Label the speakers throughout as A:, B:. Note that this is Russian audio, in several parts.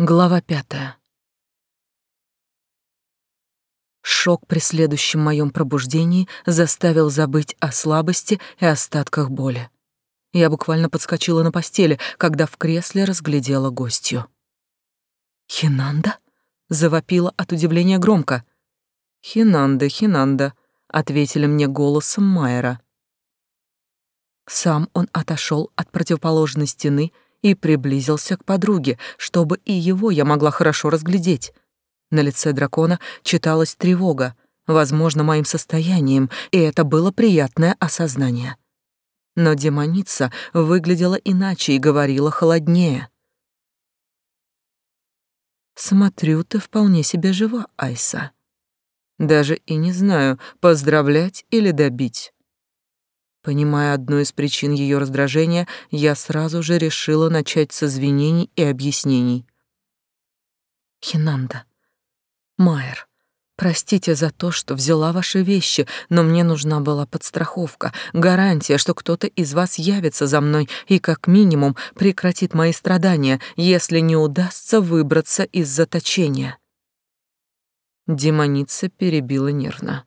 A: Глава пятая. Шок при следующем моем пробуждении заставил забыть о слабости и остатках боли. Я буквально подскочила на постели, когда в кресле разглядела гостью. «Хинанда?» — завопила от удивления громко. «Хинанда, Хинанда», — ответили мне голосом Майера. Сам он отошел от противоположной стены и приблизился к подруге, чтобы и его я могла хорошо разглядеть. На лице дракона читалась тревога, возможно, моим состоянием, и это было приятное осознание. Но демоница выглядела иначе и говорила холоднее. «Смотрю, ты вполне себе жива, Айса. Даже и не знаю, поздравлять или добить. Понимая одну из причин ее раздражения, я сразу же решила начать с извинений и объяснений. «Хинанда, Майер, простите за то, что взяла ваши вещи, но мне нужна была подстраховка, гарантия, что кто-то из вас явится за мной и как минимум прекратит мои страдания, если не удастся выбраться из заточения». Демоница перебила нервно.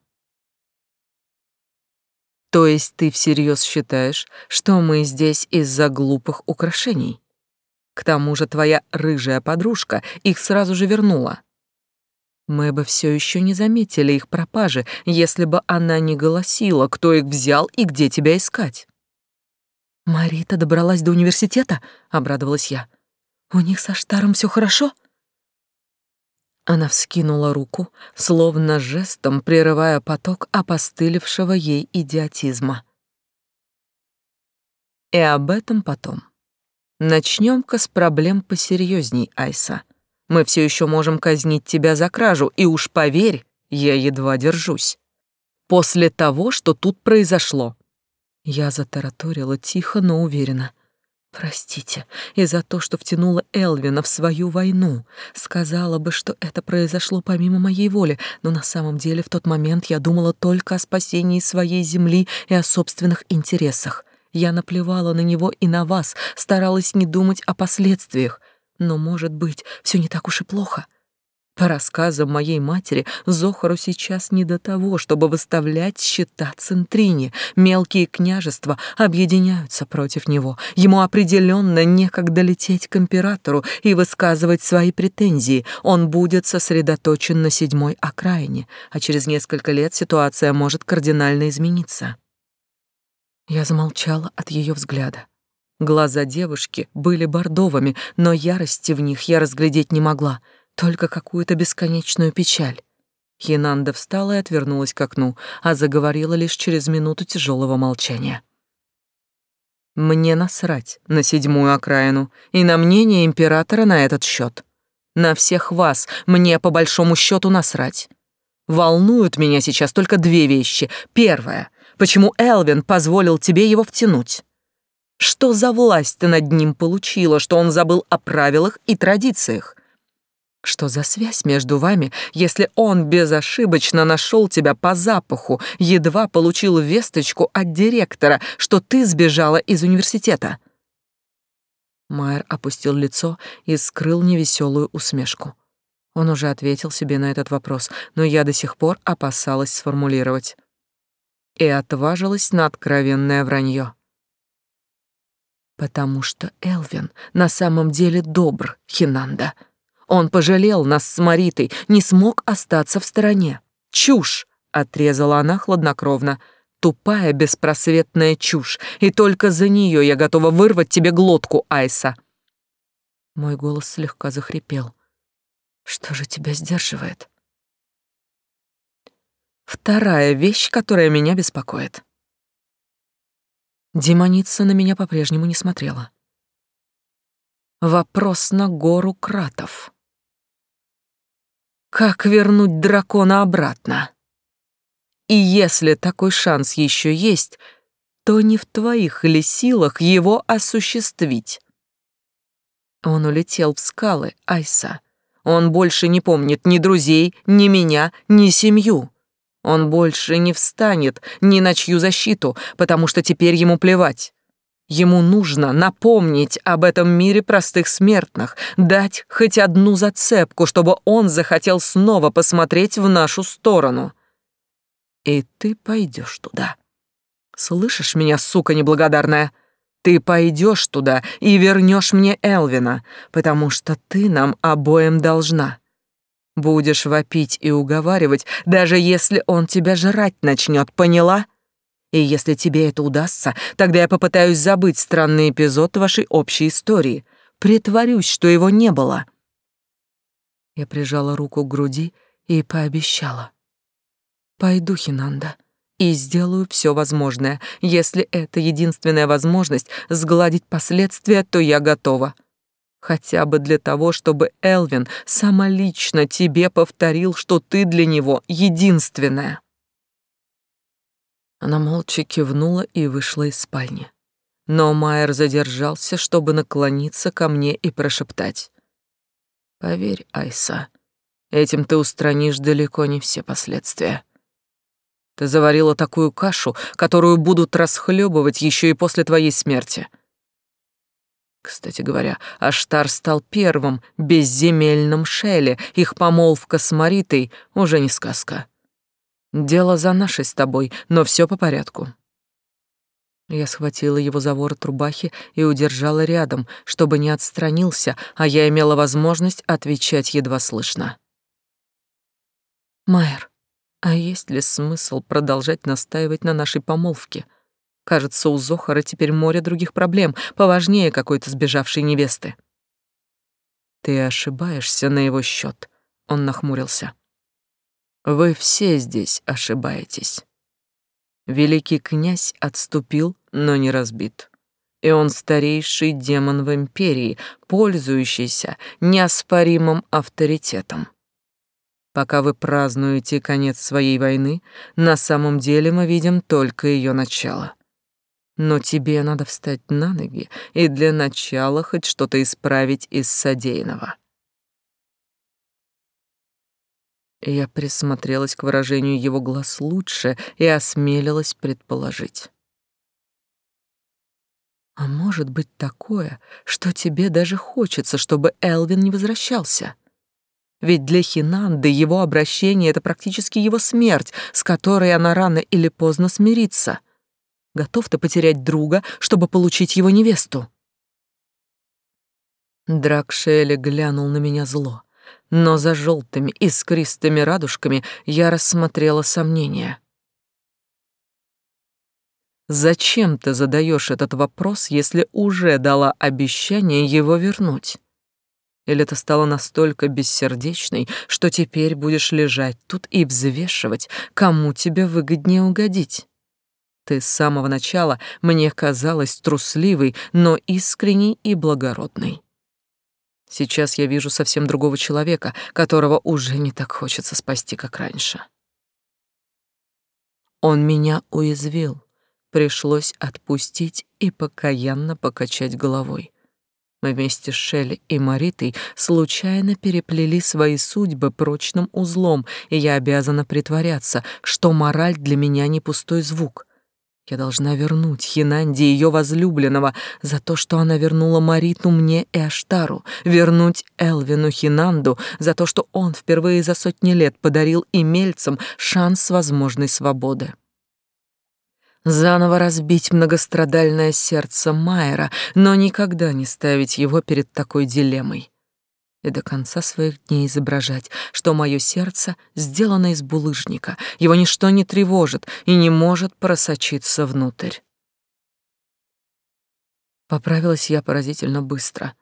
A: То есть ты всерьез считаешь, что мы здесь из-за глупых украшений? К тому же твоя рыжая подружка их сразу же вернула. Мы бы все еще не заметили их пропажи, если бы она не голосила, кто их взял и где тебя искать. Марита добралась до университета, обрадовалась я. У них со Штаром все хорошо? Она вскинула руку, словно жестом прерывая поток опостылевшего ей идиотизма. И об этом потом. Начнем-ка с проблем посерьезней, Айса. Мы все еще можем казнить тебя за кражу, и уж поверь, я едва держусь. После того, что тут произошло. Я затараторила тихо, но уверенно. Простите, и за то, что втянула Элвина в свою войну. Сказала бы, что это произошло помимо моей воли, но на самом деле в тот момент я думала только о спасении своей земли и о собственных интересах. Я наплевала на него и на вас, старалась не думать о последствиях. Но, может быть, все не так уж и плохо. По рассказам моей матери, Зохару сейчас не до того, чтобы выставлять счета Центрине. Мелкие княжества объединяются против него. Ему определенно некогда лететь к императору и высказывать свои претензии. Он будет сосредоточен на седьмой окраине, а через несколько лет ситуация может кардинально измениться. Я замолчала от ее взгляда. Глаза девушки были бордовыми, но ярости в них я разглядеть не могла — только какую-то бесконечную печаль. Хинанда встала и отвернулась к окну, а заговорила лишь через минуту тяжелого молчания. Мне насрать на седьмую окраину и на мнение императора на этот счет. На всех вас мне по большому счету насрать. Волнуют меня сейчас только две вещи. Первое — почему Элвин позволил тебе его втянуть? Что за власть ты над ним получила, что он забыл о правилах и традициях? Что за связь между вами, если он безошибочно нашел тебя по запаху, едва получил весточку от директора, что ты сбежала из университета? Майер опустил лицо и скрыл невеселую усмешку. Он уже ответил себе на этот вопрос, но я до сих пор опасалась сформулировать. И отважилась на откровенное вранье. Потому что Элвин на самом деле добр, Хинанда. Он пожалел нас с Маритой, не смог остаться в стороне. Чушь, отрезала она хладнокровно. Тупая, беспросветная чушь, и только за нее я готова вырвать тебе глотку, Айса. Мой голос слегка захрипел. Что же тебя сдерживает? Вторая вещь, которая меня беспокоит. Демоница на меня по-прежнему не смотрела. Вопрос на гору кратов. Как вернуть дракона обратно? И если такой шанс еще есть, то не в твоих ли силах его осуществить? Он улетел в скалы, Айса. Он больше не помнит ни друзей, ни меня, ни семью. Он больше не встанет ни на чью защиту, потому что теперь ему плевать. Ему нужно напомнить об этом мире простых смертных, дать хоть одну зацепку, чтобы он захотел снова посмотреть в нашу сторону. И ты пойдешь туда. Слышишь меня, сука неблагодарная? Ты пойдешь туда и вернешь мне Элвина, потому что ты нам обоим должна. Будешь вопить и уговаривать, даже если он тебя жрать начнет, поняла? И если тебе это удастся, тогда я попытаюсь забыть странный эпизод вашей общей истории. Притворюсь, что его не было. Я прижала руку к груди и пообещала. Пойду, Хинанда, и сделаю все возможное. Если это единственная возможность сгладить последствия, то я готова. Хотя бы для того, чтобы Элвин самолично тебе повторил, что ты для него единственная. Она молча кивнула и вышла из спальни. Но Майер задержался, чтобы наклониться ко мне и прошептать. «Поверь, Айса, этим ты устранишь далеко не все последствия. Ты заварила такую кашу, которую будут расхлебывать еще и после твоей смерти». Кстати говоря, Аштар стал первым безземельным Шелли, их помолвка с Маритой уже не сказка. Дело за нашей с тобой, но все по порядку. Я схватила его за ворот рубахи и удержала рядом, чтобы не отстранился, а я имела возможность отвечать едва слышно. Майер, а есть ли смысл продолжать настаивать на нашей помолвке? Кажется, у Зохара теперь море других проблем, поважнее какой-то сбежавшей невесты. Ты ошибаешься на его счет. Он нахмурился. Вы все здесь ошибаетесь. Великий князь отступил, но не разбит. И он старейший демон в империи, пользующийся неоспоримым авторитетом. Пока вы празднуете конец своей войны, на самом деле мы видим только ее начало. Но тебе надо встать на ноги и для начала хоть что-то исправить из содеянного. Я присмотрелась к выражению его глаз лучше и осмелилась предположить. А может быть такое, что тебе даже хочется, чтобы Элвин не возвращался? Ведь для Хинанды его обращение — это практически его смерть, с которой она рано или поздно смирится. Готов ты потерять друга, чтобы получить его невесту? Дракшели глянул на меня зло но за желтыми искристыми радужками я рассмотрела сомнения. Зачем ты задаешь этот вопрос, если уже дала обещание его вернуть? Или ты стала настолько бессердечной, что теперь будешь лежать тут и взвешивать, кому тебе выгоднее угодить? Ты с самого начала мне казалась трусливой, но искренней и благородной. Сейчас я вижу совсем другого человека, которого уже не так хочется спасти, как раньше. Он меня уязвил. Пришлось отпустить и покаянно покачать головой. Мы вместе с Шелли и Маритой случайно переплели свои судьбы прочным узлом, и я обязана притворяться, что мораль для меня не пустой звук — я должна вернуть Хинанди ее возлюбленного за то, что она вернула Мариту мне и Аштару, вернуть Элвину Хинанду за то, что он впервые за сотни лет подарил имельцам шанс возможной свободы. Заново разбить многострадальное сердце Майера, но никогда не ставить его перед такой дилеммой и до конца своих дней изображать, что мое сердце сделано из булыжника, его ничто не тревожит и не может просочиться внутрь. Поправилась я поразительно быстро.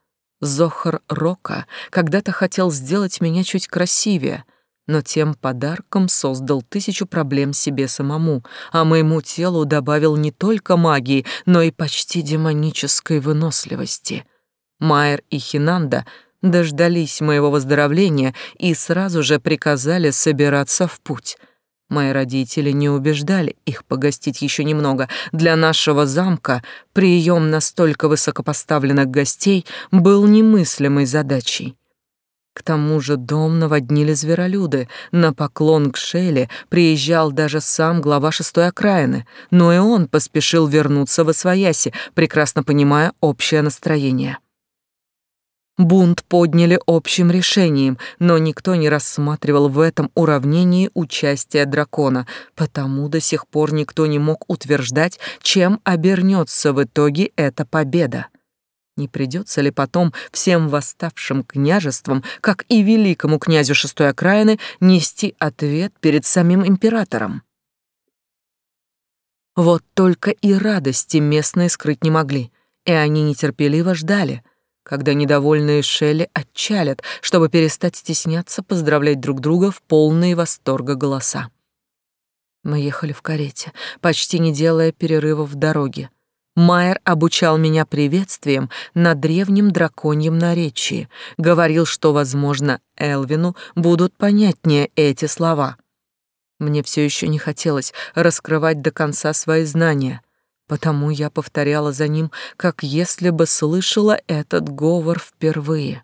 A: Зохар Рока когда-то хотел сделать меня чуть красивее, но тем подарком создал тысячу проблем себе самому, а моему телу добавил не только магии, но и почти демонической выносливости. Майер и Хинанда — дождались моего выздоровления и сразу же приказали собираться в путь. Мои родители не убеждали их погостить еще немного. Для нашего замка прием настолько высокопоставленных гостей был немыслимой задачей. К тому же дом наводнили зверолюды. На поклон к Шеле приезжал даже сам глава шестой окраины, но и он поспешил вернуться в Освояси, прекрасно понимая общее настроение. Бунт подняли общим решением, но никто не рассматривал в этом уравнении участие дракона, потому до сих пор никто не мог утверждать, чем обернется в итоге эта победа. Не придется ли потом всем восставшим княжествам, как и великому князю шестой окраины, нести ответ перед самим императором? Вот только и радости местные скрыть не могли, и они нетерпеливо ждали, когда недовольные Шелли отчалят, чтобы перестать стесняться поздравлять друг друга в полные восторга голоса. Мы ехали в карете, почти не делая перерывов в дороге. Майер обучал меня приветствиям на древнем драконьем наречии, говорил, что, возможно, Элвину будут понятнее эти слова. Мне все еще не хотелось раскрывать до конца свои знания, потому я повторяла за ним, как если бы слышала этот говор впервые.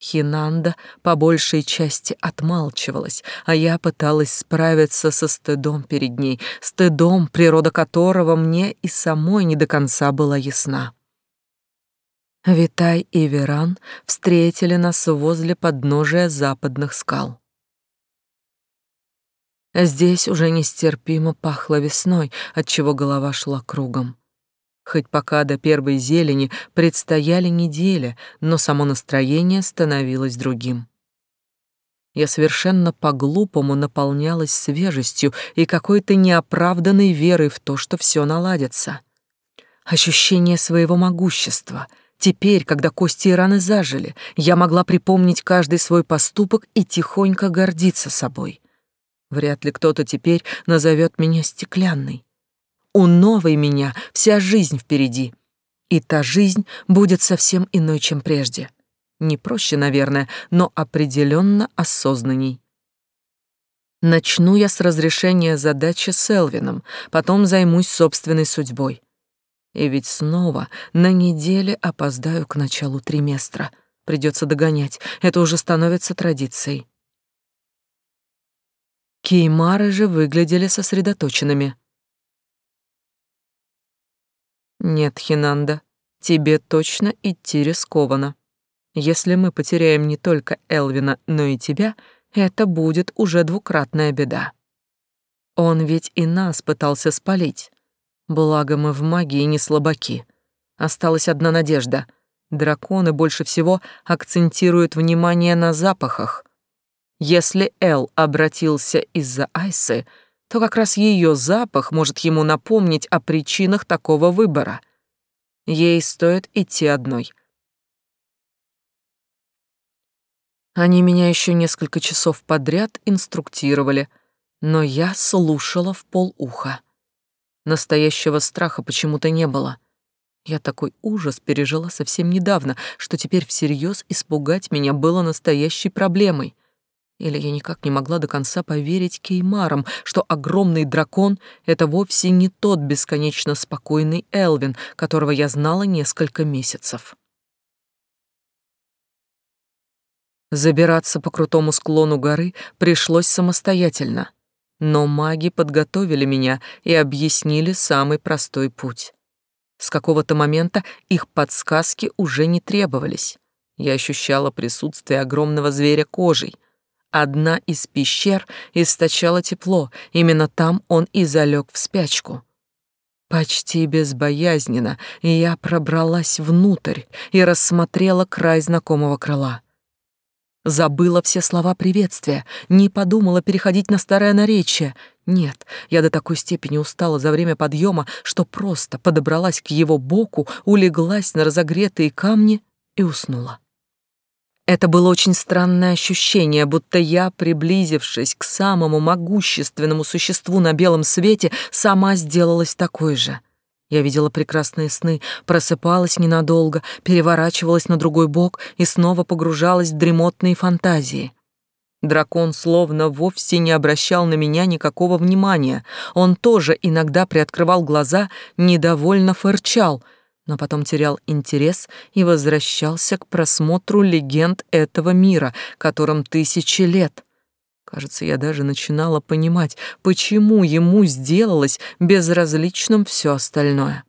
A: Хинанда по большей части отмалчивалась, а я пыталась справиться со стыдом перед ней, стыдом, природа которого мне и самой не до конца была ясна. Витай и Веран встретили нас возле подножия западных скал. Здесь уже нестерпимо пахло весной, отчего голова шла кругом. Хоть пока до первой зелени предстояли недели, но само настроение становилось другим. Я совершенно по-глупому наполнялась свежестью и какой-то неоправданной верой в то, что все наладится. Ощущение своего могущества. Теперь, когда кости и раны зажили, я могла припомнить каждый свой поступок и тихонько гордиться собой. Вряд ли кто-то теперь назовет меня стеклянной. У новой меня вся жизнь впереди. И та жизнь будет совсем иной, чем прежде. Не проще, наверное, но определенно осознанней. Начну я с разрешения задачи с Элвином, потом займусь собственной судьбой. И ведь снова на неделе опоздаю к началу триместра. Придется догонять, это уже становится традицией. Кеймары же выглядели сосредоточенными. Нет, Хинанда, тебе точно идти рискованно. Если мы потеряем не только Элвина, но и тебя, это будет уже двукратная беда. Он ведь и нас пытался спалить. Благо мы в магии не слабаки. Осталась одна надежда. Драконы больше всего акцентируют внимание на запахах. Если Эл обратился из-за Айсы, то как раз ее запах может ему напомнить о причинах такого выбора. Ей стоит идти одной. Они меня еще несколько часов подряд инструктировали, но я слушала в полуха. Настоящего страха почему-то не было. Я такой ужас пережила совсем недавно, что теперь всерьез испугать меня было настоящей проблемой — или я никак не могла до конца поверить Кеймарам, что огромный дракон — это вовсе не тот бесконечно спокойный Элвин, которого я знала несколько месяцев. Забираться по крутому склону горы пришлось самостоятельно, но маги подготовили меня и объяснили самый простой путь. С какого-то момента их подсказки уже не требовались. Я ощущала присутствие огромного зверя кожей — Одна из пещер источала тепло, именно там он и залег в спячку. Почти безбоязненно я пробралась внутрь и рассмотрела край знакомого крыла. Забыла все слова приветствия, не подумала переходить на старое наречие. Нет, я до такой степени устала за время подъема, что просто подобралась к его боку, улеглась на разогретые камни и уснула. Это было очень странное ощущение, будто я, приблизившись к самому могущественному существу на белом свете, сама сделалась такой же. Я видела прекрасные сны, просыпалась ненадолго, переворачивалась на другой бок и снова погружалась в дремотные фантазии. Дракон словно вовсе не обращал на меня никакого внимания. Он тоже иногда приоткрывал глаза, недовольно фырчал — но потом терял интерес и возвращался к просмотру легенд этого мира, которым тысячи лет. Кажется, я даже начинала понимать, почему ему сделалось безразличным все остальное.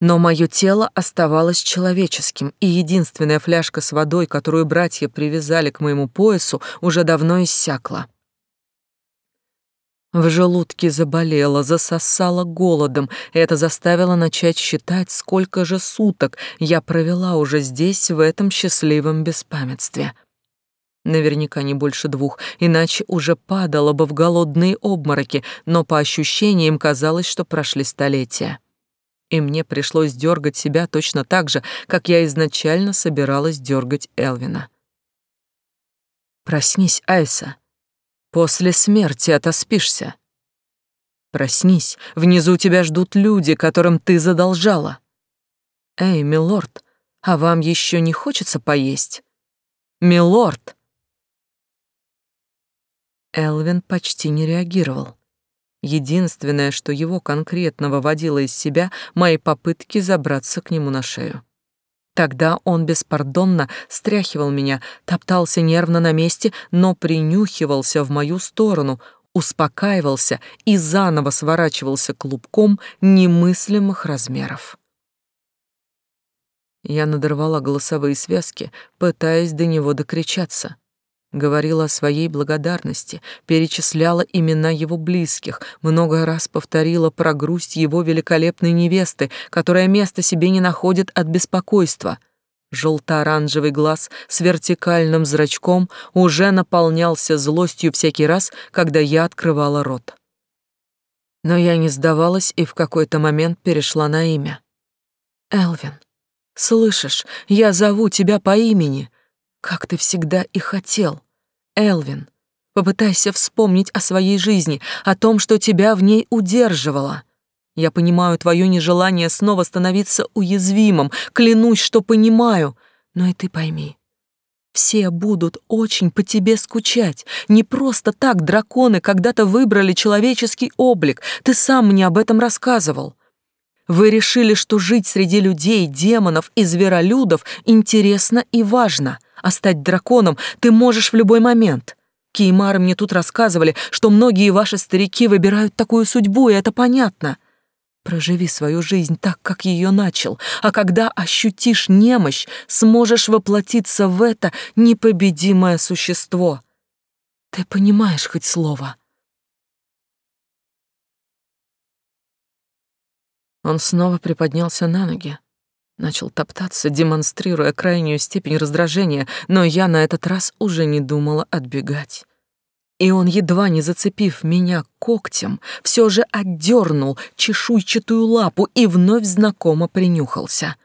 A: Но мое тело оставалось человеческим, и единственная фляжка с водой, которую братья привязали к моему поясу, уже давно иссякла. В желудке заболело, засосало голодом, и это заставило начать считать, сколько же суток я провела уже здесь, в этом счастливом беспамятстве. Наверняка не больше двух, иначе уже падала бы в голодные обмороки, но по ощущениям казалось, что прошли столетия и мне пришлось дергать себя точно так же, как я изначально собиралась дергать Элвина. «Проснись, Айса. После смерти отоспишься. Проснись, внизу тебя ждут люди, которым ты задолжала. Эй, милорд, а вам еще не хочется поесть? Милорд!» Элвин почти не реагировал. Единственное, что его конкретно выводило из себя, мои попытки забраться к нему на шею. Тогда он беспардонно стряхивал меня, топтался нервно на месте, но принюхивался в мою сторону, успокаивался и заново сворачивался клубком немыслимых размеров. Я надорвала голосовые связки, пытаясь до него докричаться говорила о своей благодарности, перечисляла имена его близких, много раз повторила про грусть его великолепной невесты, которая места себе не находит от беспокойства. Желто-оранжевый глаз с вертикальным зрачком уже наполнялся злостью всякий раз, когда я открывала рот. Но я не сдавалась и в какой-то момент перешла на имя. «Элвин, слышишь, я зову тебя по имени, как ты всегда и хотел. Элвин, попытайся вспомнить о своей жизни, о том, что тебя в ней удерживало. Я понимаю твое нежелание снова становиться уязвимым, клянусь, что понимаю, но и ты пойми, все будут очень по тебе скучать. Не просто так драконы когда-то выбрали человеческий облик. Ты сам мне об этом рассказывал. Вы решили, что жить среди людей, демонов и зверолюдов интересно и важно а стать драконом ты можешь в любой момент. Кеймары мне тут рассказывали, что многие ваши старики выбирают такую судьбу, и это понятно. Проживи свою жизнь так, как ее начал, а когда ощутишь немощь, сможешь воплотиться в это непобедимое существо. Ты понимаешь хоть слово?» Он снова приподнялся на ноги, Начал топтаться, демонстрируя крайнюю степень раздражения, но я на этот раз уже не думала отбегать. И он, едва не зацепив меня когтем, все же отдернул чешуйчатую лапу и вновь знакомо принюхался.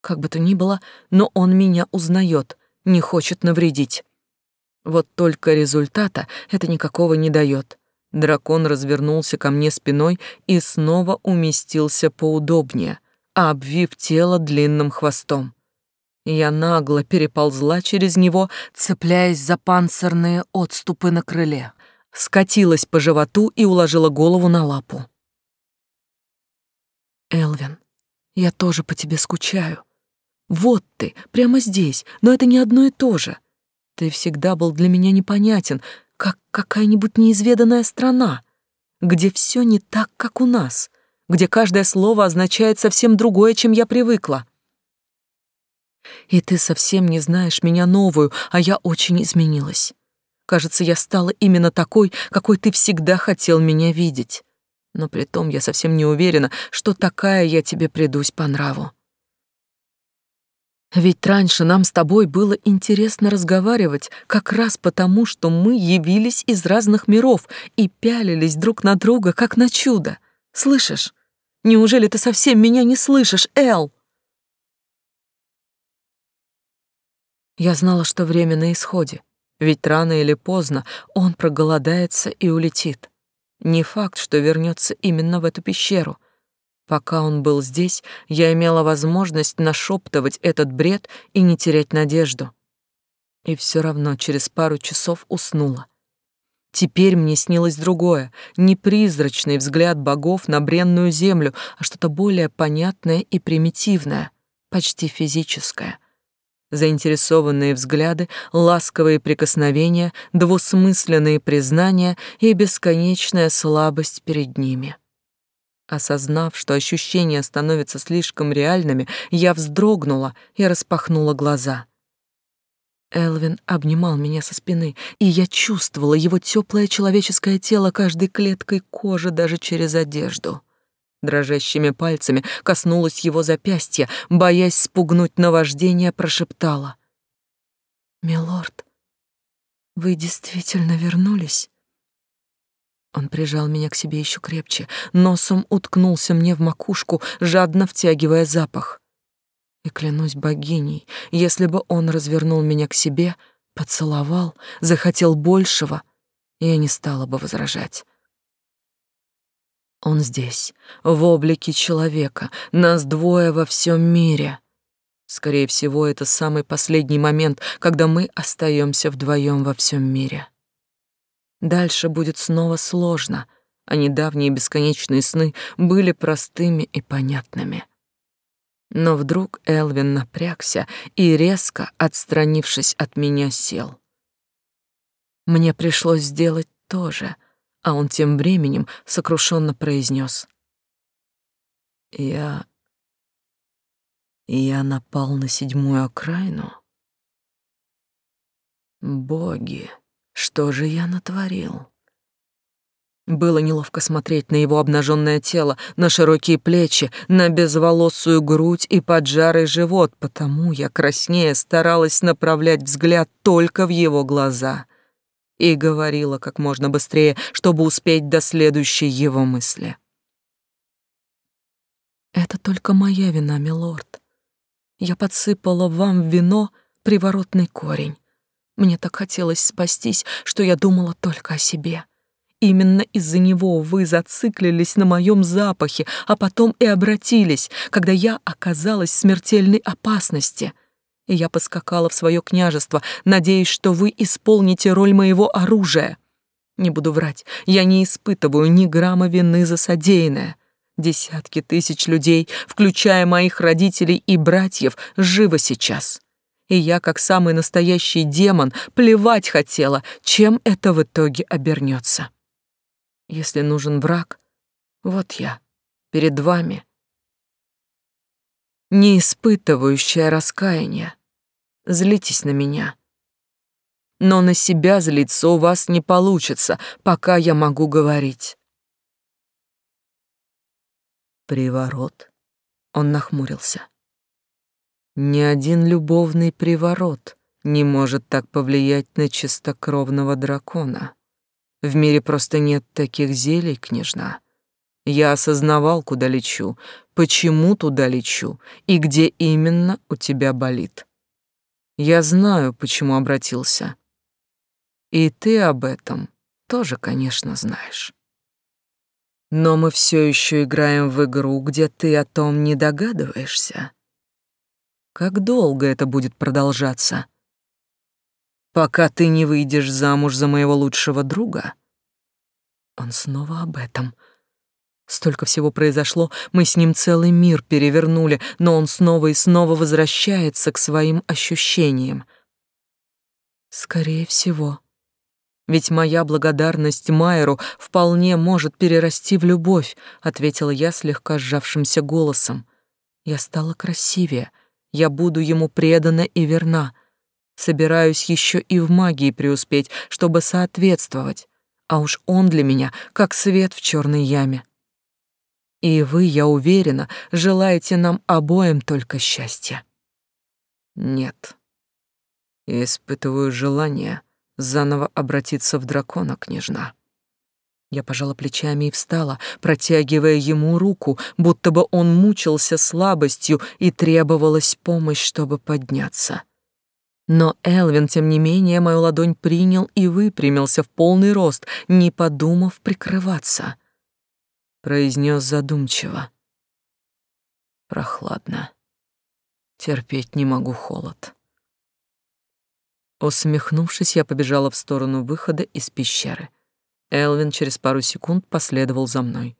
A: Как бы то ни было, но он меня узнает, не хочет навредить. Вот только результата это никакого не дает. Дракон развернулся ко мне спиной и снова уместился поудобнее — обвив тело длинным хвостом. Я нагло переползла через него, цепляясь за панцирные отступы на крыле, скатилась по животу и уложила голову на лапу. «Элвин, я тоже по тебе скучаю. Вот ты, прямо здесь, но это не одно и то же. Ты всегда был для меня непонятен, как какая-нибудь неизведанная страна, где все не так, как у нас где каждое слово означает совсем другое, чем я привыкла. И ты совсем не знаешь меня новую, а я очень изменилась. Кажется, я стала именно такой, какой ты всегда хотел меня видеть. Но при том я совсем не уверена, что такая я тебе придусь по нраву. Ведь раньше нам с тобой было интересно разговаривать, как раз потому, что мы явились из разных миров и пялились друг на друга, как на чудо. Слышишь? Неужели ты совсем меня не слышишь, Эл? Я знала, что время на исходе, ведь рано или поздно он проголодается и улетит. Не факт, что вернется именно в эту пещеру. Пока он был здесь, я имела возможность нашептывать этот бред и не терять надежду. И все равно через пару часов уснула. Теперь мне снилось другое, не призрачный взгляд богов на бренную землю, а что-то более понятное и примитивное, почти физическое. Заинтересованные взгляды, ласковые прикосновения, двусмысленные признания и бесконечная слабость перед ними. Осознав, что ощущения становятся слишком реальными, я вздрогнула и распахнула глаза — Элвин обнимал меня со спины, и я чувствовала его теплое человеческое тело каждой клеткой кожи даже через одежду. Дрожащими пальцами коснулась его запястья, боясь спугнуть наваждение, прошептала. «Милорд, вы действительно вернулись?» Он прижал меня к себе еще крепче, носом уткнулся мне в макушку, жадно втягивая запах. И клянусь богиней, если бы он развернул меня к себе, поцеловал, захотел большего, я не стала бы возражать. Он здесь, в облике человека, нас двое во всем мире. Скорее всего, это самый последний момент, когда мы остаемся вдвоем во всем мире. Дальше будет снова сложно, а недавние бесконечные сны были простыми и понятными. Но вдруг Элвин напрягся и, резко отстранившись от меня, сел. Мне пришлось сделать то же, а он тем временем сокрушенно произнес: «Я... я напал на седьмую окраину? Боги, что же я натворил?» Было неловко смотреть на его обнаженное тело, на широкие плечи, на безволосую грудь и поджарый живот, потому я краснее старалась направлять взгляд только в его глаза и говорила как можно быстрее, чтобы успеть до следующей его мысли. «Это только моя вина, милорд. Я подсыпала вам в вино приворотный корень. Мне так хотелось спастись, что я думала только о себе». Именно из-за него вы зациклились на моем запахе, а потом и обратились, когда я оказалась в смертельной опасности. И я поскакала в свое княжество, надеясь, что вы исполните роль моего оружия. Не буду врать, я не испытываю ни грамма вины за содеянное. Десятки тысяч людей, включая моих родителей и братьев, живы сейчас. И я, как самый настоящий демон, плевать хотела, чем это в итоге обернется. Если нужен враг, вот я, перед вами, не испытывающая раскаяния. Злитесь на меня. Но на себя злиться у вас не получится, пока я могу говорить. Приворот. Он нахмурился. Ни один любовный приворот не может так повлиять на чистокровного дракона. В мире просто нет таких зелий, княжна. Я осознавал, куда лечу, почему туда лечу и где именно у тебя болит. Я знаю, почему обратился. И ты об этом тоже, конечно, знаешь. Но мы все еще играем в игру, где ты о том не догадываешься. Как долго это будет продолжаться? Пока ты не выйдешь замуж за моего лучшего друга. Он снова об этом. Столько всего произошло, мы с ним целый мир перевернули, но он снова и снова возвращается к своим ощущениям. Скорее всего. Ведь моя благодарность Майеру вполне может перерасти в любовь, ответила я слегка сжавшимся голосом. Я стала красивее, я буду ему предана и верна. Собираюсь еще и в магии преуспеть, чтобы соответствовать. А уж он для меня как свет в черной яме. И вы, я уверена, желаете нам обоим только счастья. Нет. Я испытываю желание заново обратиться в дракона, княжна. Я пожала плечами и встала, протягивая ему руку, будто бы он мучился слабостью и требовалась помощь, чтобы подняться. Но Элвин, тем не менее, мою ладонь принял и выпрямился в полный рост, не подумав прикрываться. Произнес задумчиво. Прохладно. Терпеть не могу холод. Усмехнувшись, я побежала в сторону выхода из пещеры. Элвин через пару секунд последовал за мной.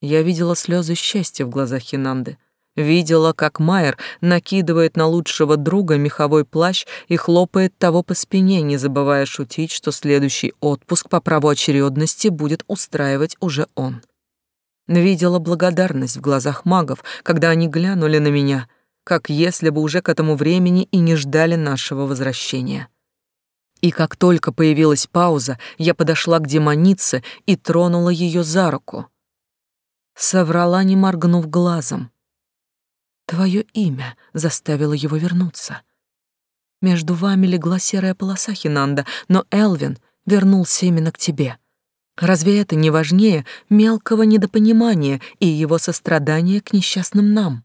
A: Я видела слезы счастья в глазах Хинанды. Видела, как Майер накидывает на лучшего друга меховой плащ и хлопает того по спине, не забывая шутить, что следующий отпуск по праву очередности будет устраивать уже он. Видела благодарность в глазах магов, когда они глянули на меня, как если бы уже к этому времени и не ждали нашего возвращения. И как только появилась пауза, я подошла к демонице и тронула ее за руку. Соврала, не моргнув глазом. Твое имя заставило его вернуться. Между вами легла серая полоса, Хинанда, но Элвин вернулся именно к тебе. Разве это не важнее мелкого недопонимания и его сострадания к несчастным нам?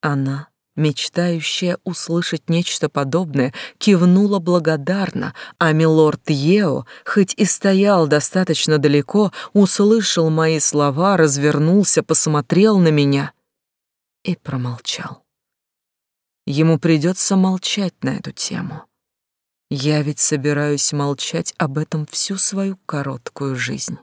A: Она мечтающая услышать нечто подобное, кивнула благодарно, а милорд Ео, хоть и стоял достаточно далеко, услышал мои слова, развернулся, посмотрел на меня и промолчал. Ему придется молчать на эту тему. Я ведь собираюсь молчать об этом всю свою короткую жизнь.